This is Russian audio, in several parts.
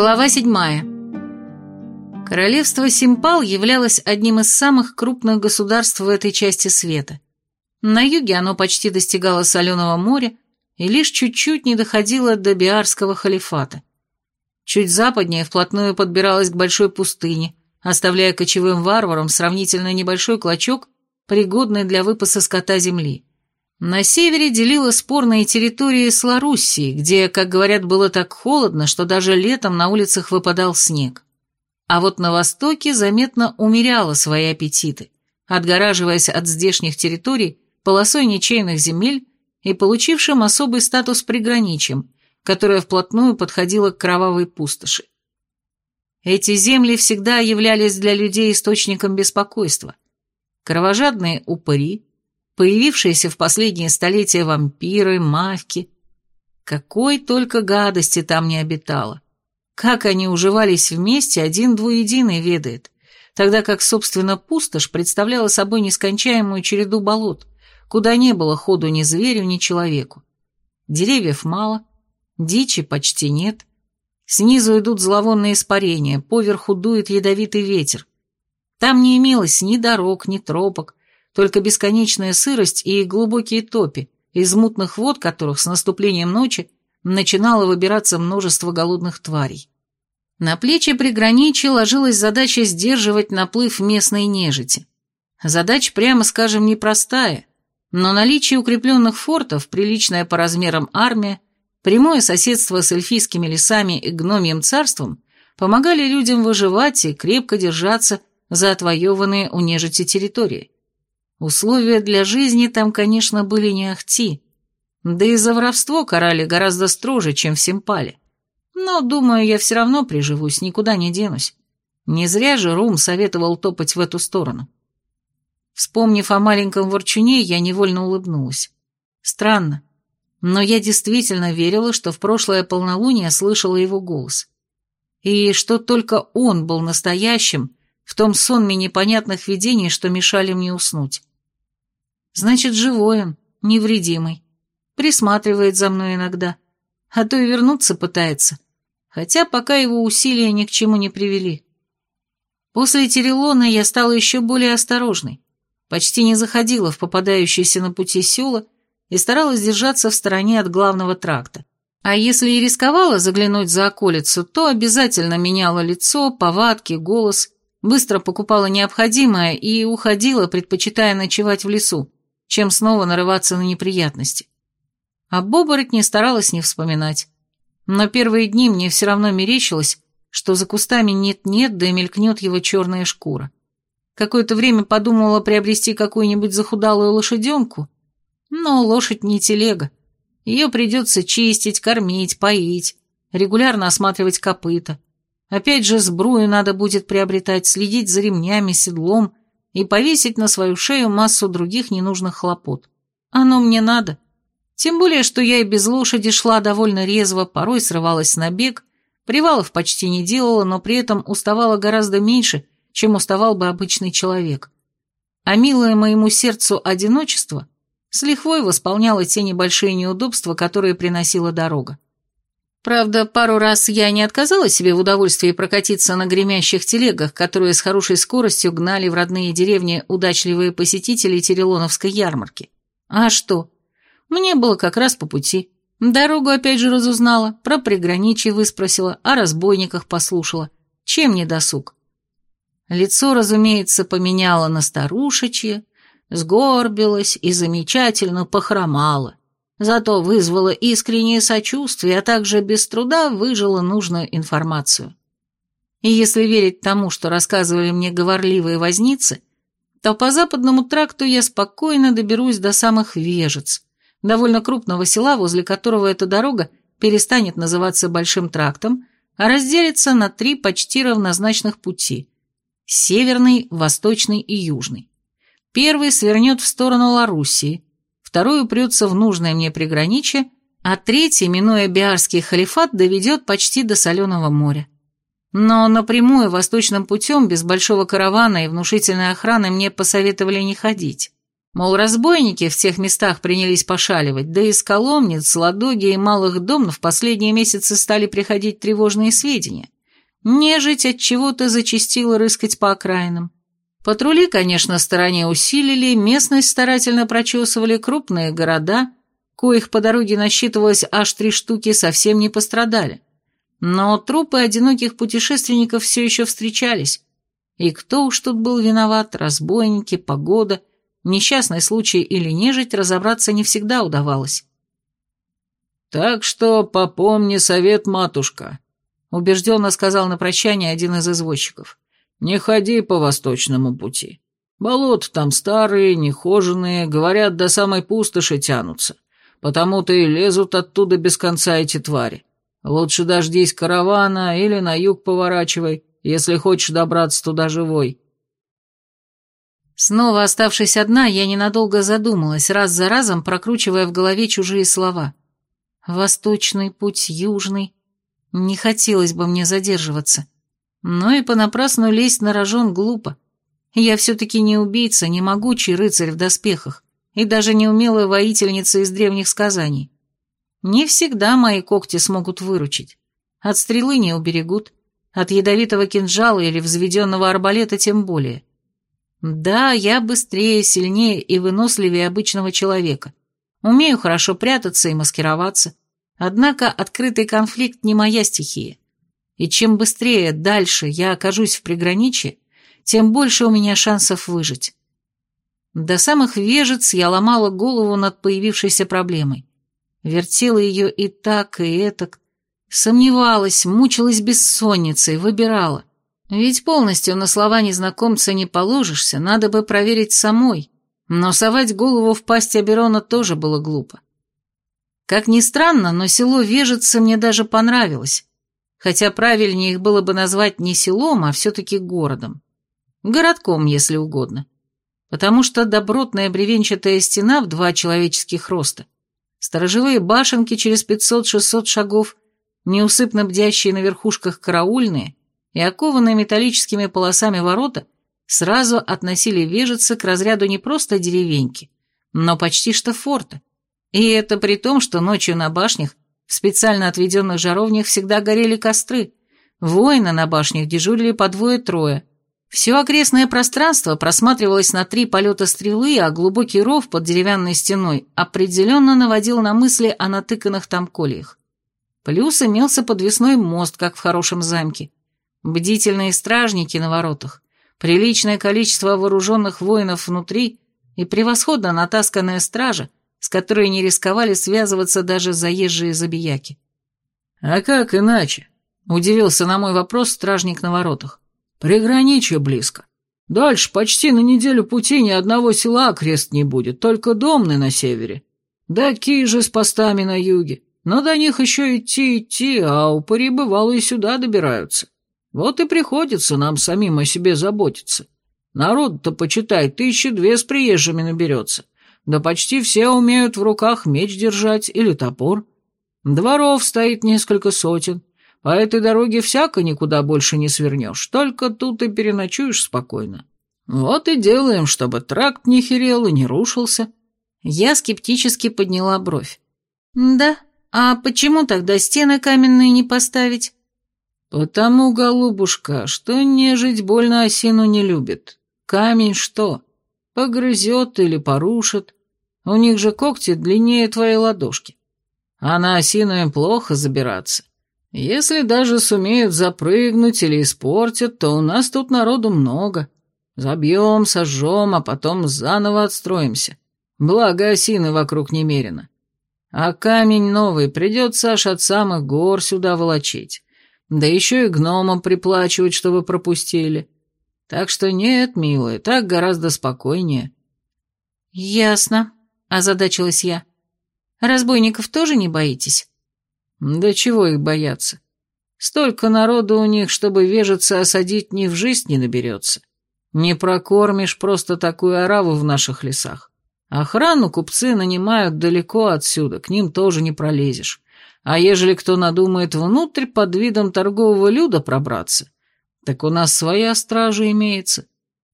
Глава 7. Королевство Симпал являлось одним из самых крупных государств в этой части света. На юге оно почти достигало Соленого моря и лишь чуть-чуть не доходило до Биарского халифата. Чуть западнее вплотную подбиралось к большой пустыне, оставляя кочевым варварам сравнительно небольшой клочок, пригодный для выпаса скота земли. На севере делила спорные территории с Лоруссией, где, как говорят, было так холодно, что даже летом на улицах выпадал снег. А вот на востоке заметно умеряла свои аппетиты, отгораживаясь от здешних территорий полосой ничейных земель и получившим особый статус приграничьем, которое вплотную подходило к кровавой пустоши. Эти земли всегда являлись для людей источником беспокойства. Кровожадные упыри, появившиеся в последние столетия вампиры, мавки. Какой только гадости там не обитало. Как они уживались вместе, один двуединый ведает, тогда как, собственно, пустошь представляла собой нескончаемую череду болот, куда не было ходу ни зверю, ни человеку. Деревьев мало, дичи почти нет. Снизу идут зловонные испарения, поверху дует ядовитый ветер. Там не имелось ни дорог, ни тропок, только бесконечная сырость и глубокие топи, из мутных вод которых с наступлением ночи начинало выбираться множество голодных тварей. На плечи приграничья ложилась задача сдерживать наплыв местной нежити. Задача, прямо скажем, непростая, но наличие укрепленных фортов, приличная по размерам армия, прямое соседство с эльфийскими лесами и гномьим царством помогали людям выживать и крепко держаться за отвоеванные у нежити территории. Условия для жизни там, конечно, были не ахти. Да и за воровство карали гораздо строже, чем в Симпале. Но, думаю, я все равно приживусь, никуда не денусь. Не зря же Рум советовал топать в эту сторону. Вспомнив о маленьком ворчуне, я невольно улыбнулась. Странно, но я действительно верила, что в прошлое полнолуние слышала его голос. И что только он был настоящим в том сонме непонятных видений, что мешали мне уснуть. Значит, живой он, невредимый. Присматривает за мной иногда. А то и вернуться пытается. Хотя пока его усилия ни к чему не привели. После Терелона я стала еще более осторожной. Почти не заходила в попадающиеся на пути села и старалась держаться в стороне от главного тракта. А если и рисковала заглянуть за околицу, то обязательно меняла лицо, повадки, голос, быстро покупала необходимое и уходила, предпочитая ночевать в лесу чем снова нарываться на неприятности. Об оборотне старалась не вспоминать. Но первые дни мне все равно мерещилось, что за кустами нет-нет, да и мелькнет его черная шкура. Какое-то время подумала приобрести какую-нибудь захудалую лошаденку, но лошадь не телега. Ее придется чистить, кормить, поить, регулярно осматривать копыта. Опять же, сбрую надо будет приобретать, следить за ремнями, седлом и повесить на свою шею массу других ненужных хлопот. Оно мне надо. Тем более, что я и без лошади шла довольно резво, порой срывалась на бег, привалов почти не делала, но при этом уставала гораздо меньше, чем уставал бы обычный человек. А милое моему сердцу одиночество с лихвой восполняло те небольшие неудобства, которые приносила дорога. Правда, пару раз я не отказала себе в удовольствии прокатиться на гремящих телегах, которые с хорошей скоростью гнали в родные деревни удачливые посетители Терелоновской ярмарки. А что? Мне было как раз по пути. Дорогу опять же разузнала, про приграничье выспросила, о разбойниках послушала. Чем не досуг? Лицо, разумеется, поменяло на старушечье, сгорбилось и замечательно похромало зато вызвала искреннее сочувствие, а также без труда выжила нужную информацию. И если верить тому, что рассказывали мне говорливые возницы, то по западному тракту я спокойно доберусь до самых Вежец, довольно крупного села, возле которого эта дорога перестанет называться Большим трактом, а разделится на три почти равнозначных пути – северный, восточный и южный. Первый свернет в сторону Лоруссии – второй упрется в нужное мне приграничье, а третий, минуя Биарский халифат, доведет почти до Соленого моря. Но напрямую восточным путем, без большого каравана и внушительной охраны, мне посоветовали не ходить. Мол, разбойники в тех местах принялись пошаливать, да из коломниц, ладоги и малых домов в последние месяцы стали приходить тревожные сведения. Нежить от чего-то зачастила рыскать по окраинам. Патрули, конечно, стороне усилили, местность старательно прочесывали крупные города, коих по дороге насчитывалось аж три штуки, совсем не пострадали. Но трупы одиноких путешественников все еще встречались. И кто уж тут был виноват, разбойники, погода, несчастный случай или нежить, разобраться не всегда удавалось. «Так что попомни совет, матушка», — убежденно сказал на прощание один из извозчиков. «Не ходи по восточному пути. Болота там старые, нехоженные, говорят, до самой пустоши тянутся. Потому-то и лезут оттуда без конца эти твари. Лучше дождись каравана или на юг поворачивай, если хочешь добраться туда живой». Снова оставшись одна, я ненадолго задумалась, раз за разом прокручивая в голове чужие слова. «Восточный путь, южный...» Не хотелось бы мне задерживаться. Но и понапрасну лезть на рожон глупо. Я все-таки не убийца, не могучий рыцарь в доспехах, и даже не умелая воительница из древних сказаний. Не всегда мои когти смогут выручить. От стрелы не уберегут, от ядовитого кинжала или взведенного арбалета тем более. Да, я быстрее, сильнее и выносливее обычного человека. Умею хорошо прятаться и маскироваться. Однако открытый конфликт не моя стихия. И чем быстрее дальше я окажусь в приграничье, тем больше у меня шансов выжить. До самых вежец я ломала голову над появившейся проблемой. Вертела ее и так, и этак. Сомневалась, мучилась бессонницей, выбирала. Ведь полностью на слова незнакомца не положишься, надо бы проверить самой. Но совать голову в пасть Аберона тоже было глупо. Как ни странно, но село Вежица мне даже понравилось, хотя правильнее их было бы назвать не селом, а все-таки городом. Городком, если угодно. Потому что добротная бревенчатая стена в два человеческих роста, сторожевые башенки через 500-600 шагов, неусыпно бдящие на верхушках караульные и окованные металлическими полосами ворота сразу относили Вежица к разряду не просто деревеньки, но почти что форта. И это при том, что ночью на башнях, в специально отведенных жаровнях, всегда горели костры. Воины на башнях дежурили по двое-трое. Все окрестное пространство просматривалось на три полета стрелы, а глубокий ров под деревянной стеной определенно наводил на мысли о натыканных там кольях. Плюс имелся подвесной мост, как в хорошем замке. Бдительные стражники на воротах, приличное количество вооруженных воинов внутри и превосходно натасканная стража, с которой не рисковали связываться даже заезжие забияки. «А как иначе?» — удивился на мой вопрос стражник на воротах. «Приграничье близко. Дальше почти на неделю пути ни одного села окрест не будет, только домны на севере. Да же с постами на юге. Но до них еще идти-идти, а упыри бывало и сюда добираются. Вот и приходится нам самим о себе заботиться. Народ-то, почитай, тысячи две с приезжими наберется да почти все умеют в руках меч держать или топор. Дворов стоит несколько сотен, по этой дороге всяко никуда больше не свернешь, только тут и переночуешь спокойно. Вот и делаем, чтобы тракт не херел и не рушился». Я скептически подняла бровь. «Да, а почему тогда стены каменные не поставить?» «Потому, голубушка, что нежить больно осину не любит. Камень что? Погрызет или порушит. У них же когти длиннее твоей ладошки. А на осину им плохо забираться. Если даже сумеют запрыгнуть или испортят, то у нас тут народу много. Забьем, сожжем, а потом заново отстроимся. Благо осины вокруг немерено. А камень новый придется аж от самых гор сюда волочить. Да еще и гномам приплачивать, чтобы пропустили. Так что нет, милая, так гораздо спокойнее». «Ясно», — озадачилась я. «Разбойников тоже не боитесь?» «Да чего их бояться? Столько народу у них, чтобы вежиться осадить, ни в жизнь не наберется. Не прокормишь просто такую ораву в наших лесах. Охрану купцы нанимают далеко отсюда, к ним тоже не пролезешь. А ежели кто надумает внутрь под видом торгового люда пробраться, так у нас своя стража имеется.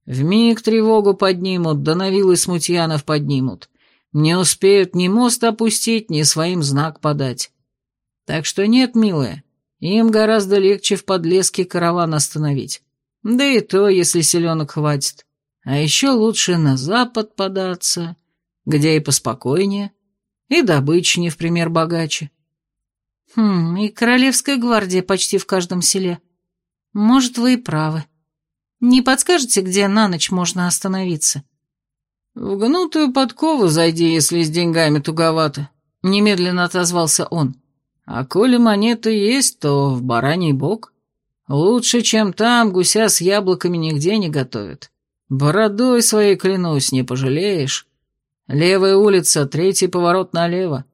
Вмиг тревогу поднимут, да на вилы смутьянов поднимут. Не успеют ни мост опустить, ни своим знак подать. Так что нет, милая, им гораздо легче в подлеске караван остановить. Да и то, если селенок хватит. А еще лучше на запад податься, где и поспокойнее, и добыча не в пример богаче. Хм, и королевская гвардия почти в каждом селе. Может, вы и правы. Не подскажете, где на ночь можно остановиться? В гнутую подкову зайди, если с деньгами туговато. Немедленно отозвался он. А коли монеты есть, то в бараний бок. Лучше, чем там, гуся с яблоками нигде не готовят. Бородой своей клянусь, не пожалеешь. Левая улица, третий поворот налево.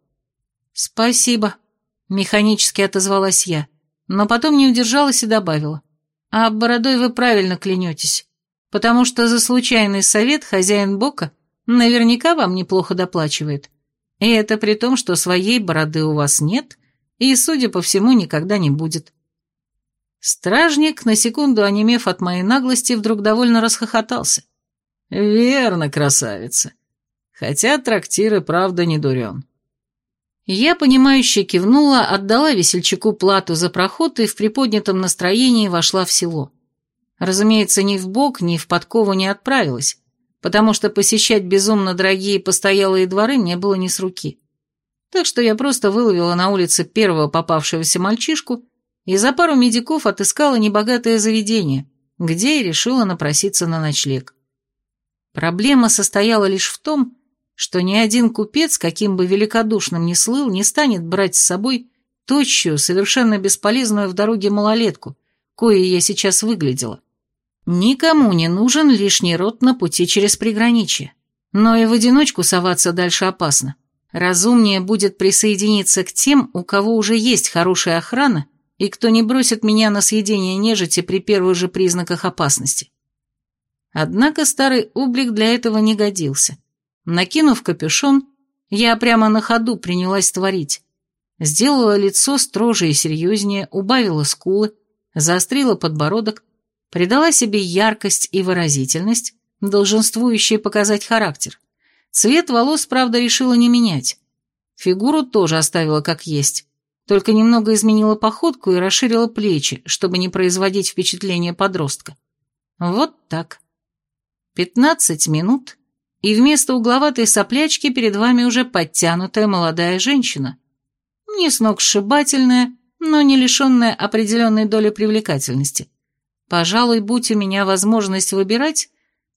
Спасибо, механически отозвалась я, но потом не удержалась и добавила. А бородой вы правильно клянетесь, потому что за случайный совет хозяин Бока наверняка вам неплохо доплачивает. И это при том, что своей бороды у вас нет и, судя по всему, никогда не будет. Стражник, на секунду онемев от моей наглости, вдруг довольно расхохотался. «Верно, красавица. Хотя трактир и правда не дурен». Я, понимающе кивнула, отдала весельчаку плату за проход и в приподнятом настроении вошла в село. Разумеется, ни в бок, ни в подкову не отправилась, потому что посещать безумно дорогие постоялые дворы мне было не с руки так что я просто выловила на улице первого попавшегося мальчишку и за пару медиков отыскала небогатое заведение, где и решила напроситься на ночлег. Проблема состояла лишь в том, что ни один купец, каким бы великодушным ни слыл, не станет брать с собой тощую, совершенно бесполезную в дороге малолетку, кое я сейчас выглядела. Никому не нужен лишний рот на пути через приграничье, но и в одиночку соваться дальше опасно. Разумнее будет присоединиться к тем, у кого уже есть хорошая охрана и кто не бросит меня на съедение нежити при первых же признаках опасности. Однако старый облик для этого не годился. Накинув капюшон, я прямо на ходу принялась творить. Сделала лицо строже и серьезнее, убавила скулы, заострила подбородок, придала себе яркость и выразительность, долженствующие показать характер. Цвет волос, правда, решила не менять. Фигуру тоже оставила как есть, только немного изменила походку и расширила плечи, чтобы не производить впечатление подростка. Вот так. Пятнадцать минут, и вместо угловатой соплячки перед вами уже подтянутая молодая женщина. Не сногсшибательная, но не лишенная определенной доли привлекательности. Пожалуй, будь у меня возможность выбирать,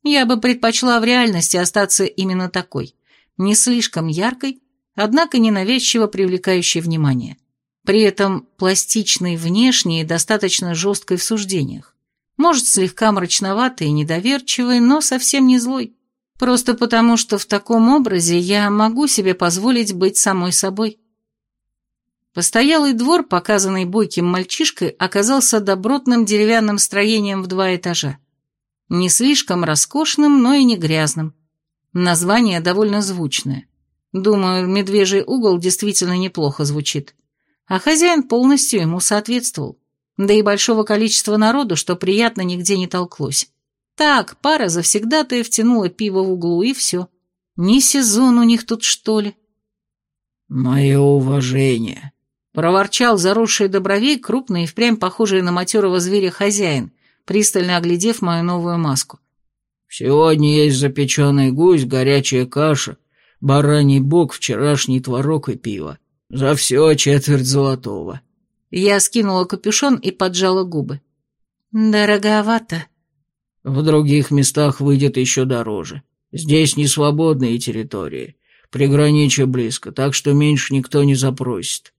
я бы предпочла в реальности остаться именно такой, не слишком яркой, однако ненавязчиво привлекающей внимание. При этом пластичной внешне и достаточно жесткой в суждениях. Может, слегка мрачноватой и недоверчивой, но совсем не злой. Просто потому, что в таком образе я могу себе позволить быть самой собой. Постоялый двор, показанный бойким мальчишкой, оказался добротным деревянным строением в два этажа. Не слишком роскошным, но и не грязным. Название довольно звучное. Думаю, «Медвежий угол» действительно неплохо звучит. А хозяин полностью ему соответствовал. Да и большого количества народу, что приятно, нигде не толклось. Так, пара завсегда-то и втянула пиво в углу, и все. Не сезон у них тут, что ли? «Мое уважение», — проворчал заросший добровей, крупный и впрямь похожий на матерого зверя хозяин, пристально оглядев мою новую маску. «Сегодня есть запеченный гусь, горячая каша, бараний бок, вчерашний творог и пиво. За все четверть золотого». Я скинула капюшон и поджала губы. «Дороговато». «В других местах выйдет еще дороже. Здесь не свободные территории, приграничье близко, так что меньше никто не запросит».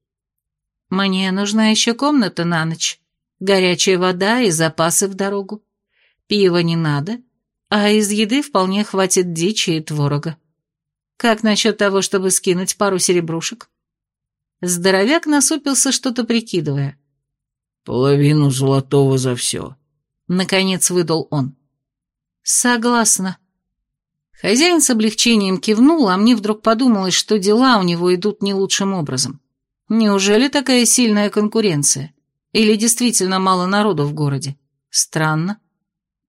«Мне нужна еще комната на ночь», Горячая вода и запасы в дорогу. Пива не надо, а из еды вполне хватит дичи и творога. Как насчет того, чтобы скинуть пару серебрушек? Здоровяк насупился, что-то прикидывая. «Половину золотого за все», — наконец выдал он. «Согласна». Хозяин с облегчением кивнул, а мне вдруг подумалось, что дела у него идут не лучшим образом. Неужели такая сильная конкуренция? Или действительно мало народу в городе? Странно.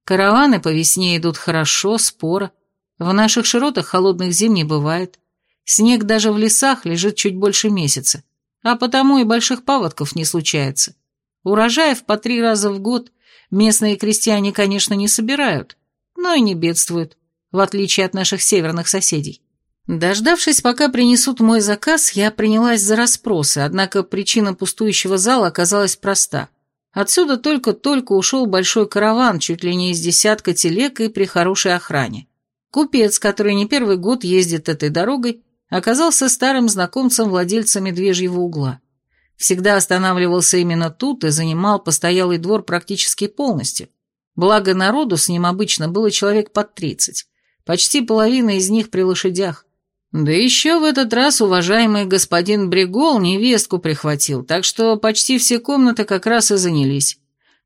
Караваны по весне идут хорошо, споро. В наших широтах холодных зим не бывает. Снег даже в лесах лежит чуть больше месяца, а потому и больших паводков не случается. Урожаев по три раза в год местные крестьяне, конечно, не собирают, но и не бедствуют, в отличие от наших северных соседей. Дождавшись, пока принесут мой заказ, я принялась за расспросы, однако причина пустующего зала оказалась проста. Отсюда только-только ушел большой караван, чуть ли не из десятка телег и при хорошей охране. Купец, который не первый год ездит этой дорогой, оказался старым знакомцем владельца медвежьего угла. Всегда останавливался именно тут и занимал постоялый двор практически полностью. Благо народу с ним обычно было человек под тридцать. Почти половина из них при лошадях. Да еще в этот раз уважаемый господин Бригол невестку прихватил, так что почти все комнаты как раз и занялись.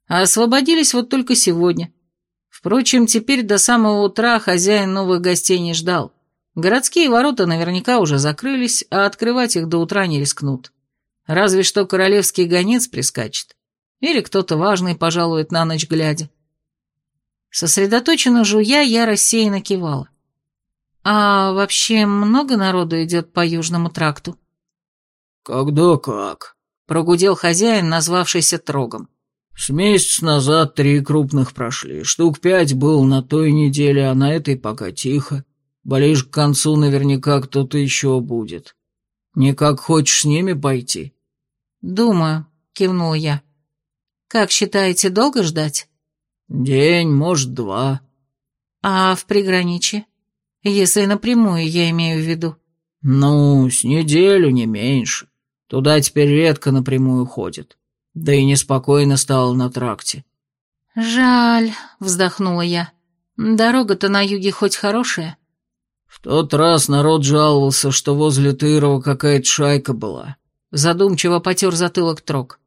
А освободились вот только сегодня. Впрочем, теперь до самого утра хозяин новых гостей не ждал. Городские ворота наверняка уже закрылись, а открывать их до утра не рискнут. Разве что королевский гонец прискачет. Или кто-то важный пожалует на ночь глядя. Сосредоточенно жуя, я рассеянно кивала. «А вообще много народу идет по Южному тракту?» «Когда как?» — прогудел хозяин, назвавшийся Трогом. «С месяц назад три крупных прошли, штук пять был на той неделе, а на этой пока тихо. Ближе к концу наверняка кто-то еще будет. Никак хочешь с ними пойти?» «Думаю», — кивнул я. «Как считаете, долго ждать?» «День, может, два». «А в приграничье?» Если напрямую, я имею в виду. Ну, с неделю, не меньше. Туда теперь редко напрямую ходят. Да и неспокойно стало на тракте. Жаль, вздохнула я. Дорога-то на юге хоть хорошая. В тот раз народ жаловался, что возле Тырова какая-то шайка была. Задумчиво потер затылок трог.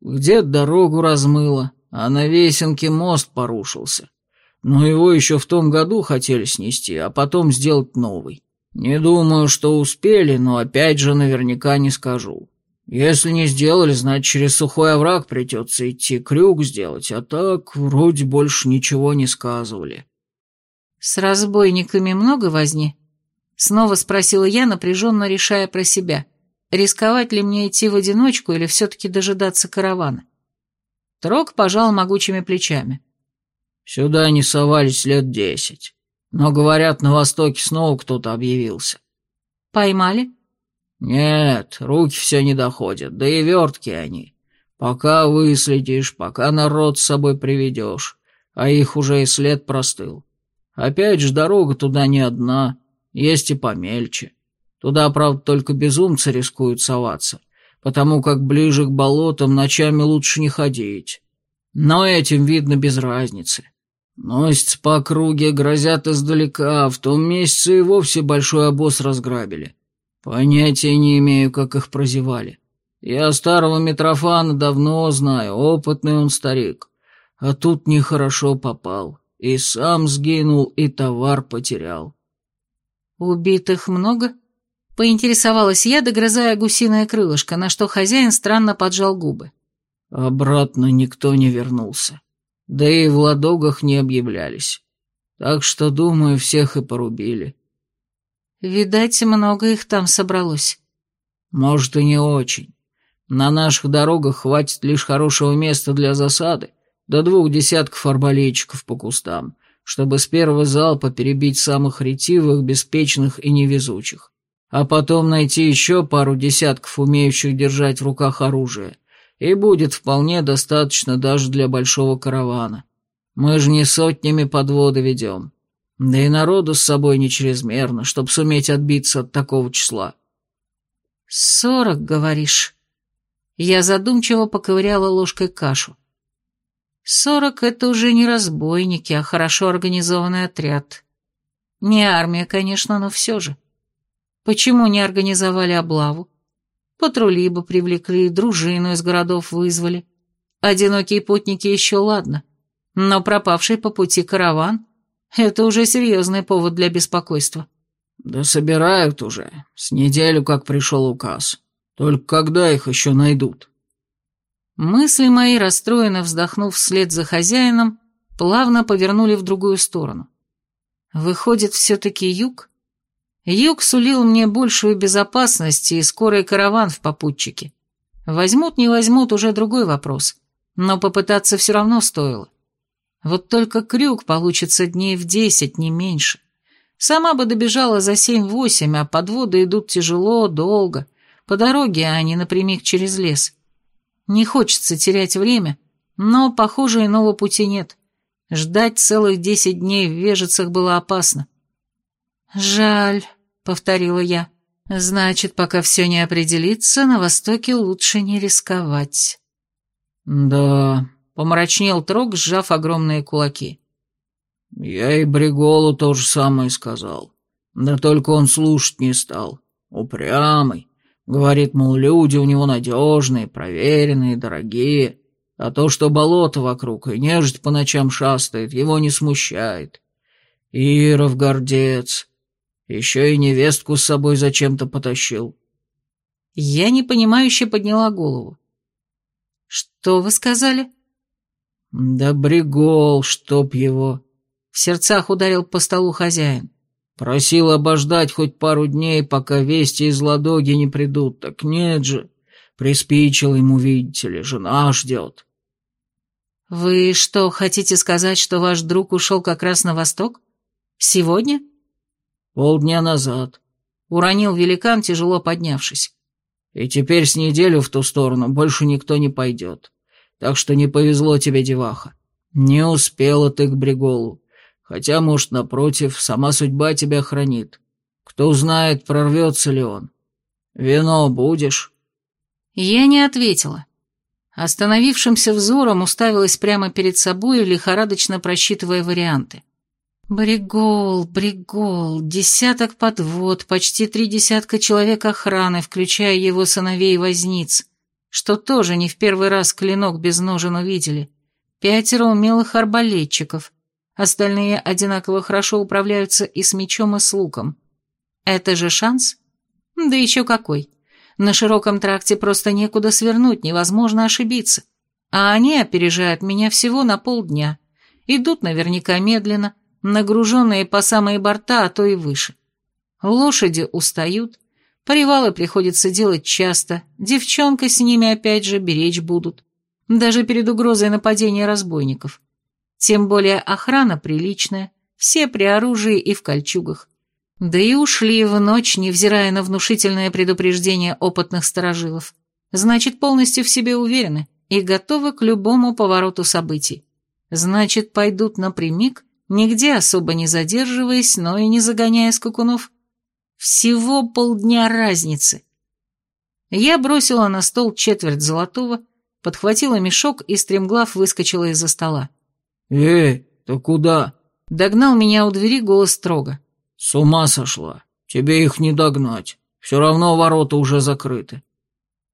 Где дорогу размыло, а на Весенке мост порушился. Но его еще в том году хотели снести, а потом сделать новый. Не думаю, что успели, но опять же наверняка не скажу. Если не сделали, значит, через сухой овраг придется идти крюк сделать, а так вроде больше ничего не сказывали. «С разбойниками много возни?» Снова спросила я, напряженно решая про себя, рисковать ли мне идти в одиночку или все-таки дожидаться каравана. Трог пожал могучими плечами. Сюда не совались лет десять. Но, говорят, на востоке снова кто-то объявился. Поймали? Нет, руки все не доходят, да и вертки они. Пока выследишь, пока народ с собой приведешь, а их уже и след простыл. Опять же, дорога туда не одна, есть и помельче. Туда, правда, только безумцы рискуют соваться, потому как ближе к болотам ночами лучше не ходить. Но этим видно без разницы. Носятся по округе, грозят издалека, в том месяце и вовсе большой обоз разграбили. Понятия не имею, как их прозевали. Я старого Митрофана давно знаю, опытный он старик. А тут нехорошо попал. И сам сгинул, и товар потерял. «Убитых много?» Поинтересовалась я, догрызая гусиное крылышко, на что хозяин странно поджал губы. Обратно никто не вернулся. Да и в ладогах не объявлялись. Так что, думаю, всех и порубили. Видать, много их там собралось. Может, и не очень. На наших дорогах хватит лишь хорошего места для засады, до двух десятков арбалетчиков по кустам, чтобы с первого залпа перебить самых ретивых, беспечных и невезучих, а потом найти еще пару десятков умеющих держать в руках оружие, и будет вполне достаточно даже для большого каравана. Мы же не сотнями подводы ведем. Да и народу с собой не чрезмерно, чтобы суметь отбиться от такого числа. «Сорок, говоришь?» Я задумчиво поковыряла ложкой кашу. «Сорок — это уже не разбойники, а хорошо организованный отряд. Не армия, конечно, но все же. Почему не организовали облаву? Патрули бы привлекли, дружину из городов вызвали. Одинокие путники еще ладно, но пропавший по пути караван — это уже серьезный повод для беспокойства. Да собирают уже, с неделю как пришел указ. Только когда их еще найдут? Мысли мои, расстроенно вздохнув вслед за хозяином, плавно повернули в другую сторону. Выходит, все-таки юг? Юг сулил мне большую безопасность и скорый караван в попутчике. Возьмут, не возьмут, уже другой вопрос. Но попытаться все равно стоило. Вот только крюк получится дней в десять, не меньше. Сама бы добежала за семь-восемь, а подводы идут тяжело, долго, по дороге, а не напрямик через лес. Не хочется терять время, но, похоже, иного пути нет. Ждать целых десять дней в Вежицах было опасно. «Жаль», — повторила я. «Значит, пока все не определится, на Востоке лучше не рисковать». «Да», — помрачнел Трог, сжав огромные кулаки. «Я и Бриголу то же самое сказал. Да только он слушать не стал. Упрямый. Говорит, мол, люди у него надежные, проверенные, дорогие. А то, что болото вокруг и нежить по ночам шастает, его не смущает. Иров гордец. Еще и невестку с собой зачем-то потащил. Я непонимающе подняла голову. «Что вы сказали?» «Да бригол, чтоб его!» В сердцах ударил по столу хозяин. Просил обождать хоть пару дней, пока вести из Ладоги не придут. Так нет же. Приспичил ему, видите ли, жена ждет. Вы что, хотите сказать, что ваш друг ушел как раз на восток? Сегодня? Полдня назад. Уронил великан, тяжело поднявшись. И теперь с неделю в ту сторону больше никто не пойдет. Так что не повезло тебе, деваха. Не успела ты к Бриголу. Хотя, может, напротив, сама судьба тебя хранит. Кто знает, прорвется ли он. Вино будешь?» Я не ответила. Остановившимся взором уставилась прямо перед собой, лихорадочно просчитывая варианты. Бригол, Бригол, десяток подвод, почти три десятка человек охраны, включая его сыновей и возниц, что тоже не в первый раз клинок без ножен увидели, пятеро умелых арбалетчиков, Остальные одинаково хорошо управляются и с мечом, и с луком. Это же шанс? Да еще какой. На широком тракте просто некуда свернуть, невозможно ошибиться. А они опережают меня всего на полдня. Идут наверняка медленно, нагруженные по самые борта, а то и выше. Лошади устают, привалы приходится делать часто, девчонка с ними опять же беречь будут. Даже перед угрозой нападения разбойников. Тем более охрана приличная, все при оружии и в кольчугах. Да и ушли в ночь, невзирая на внушительное предупреждение опытных сторожилов. Значит, полностью в себе уверены и готовы к любому повороту событий. Значит, пойдут напрямик, нигде особо не задерживаясь, но и не загоняя скакунов. Всего полдня разницы. Я бросила на стол четверть золотого, подхватила мешок и стремглав выскочила из-за стола. «Эй, ты куда?» Догнал меня у двери голос строго. «С ума сошла. Тебе их не догнать. Все равно ворота уже закрыты».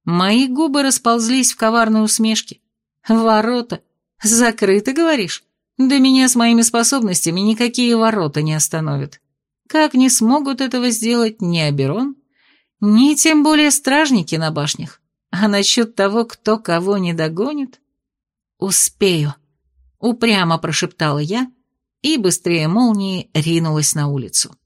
Мои губы расползлись в коварной усмешке. «Ворота? Закрыты, говоришь? Да меня с моими способностями никакие ворота не остановят. Как не смогут этого сделать ни Аберон, ни тем более стражники на башнях. А насчет того, кто кого не догонит, успею». Упрямо прошептала я и быстрее молнии ринулась на улицу.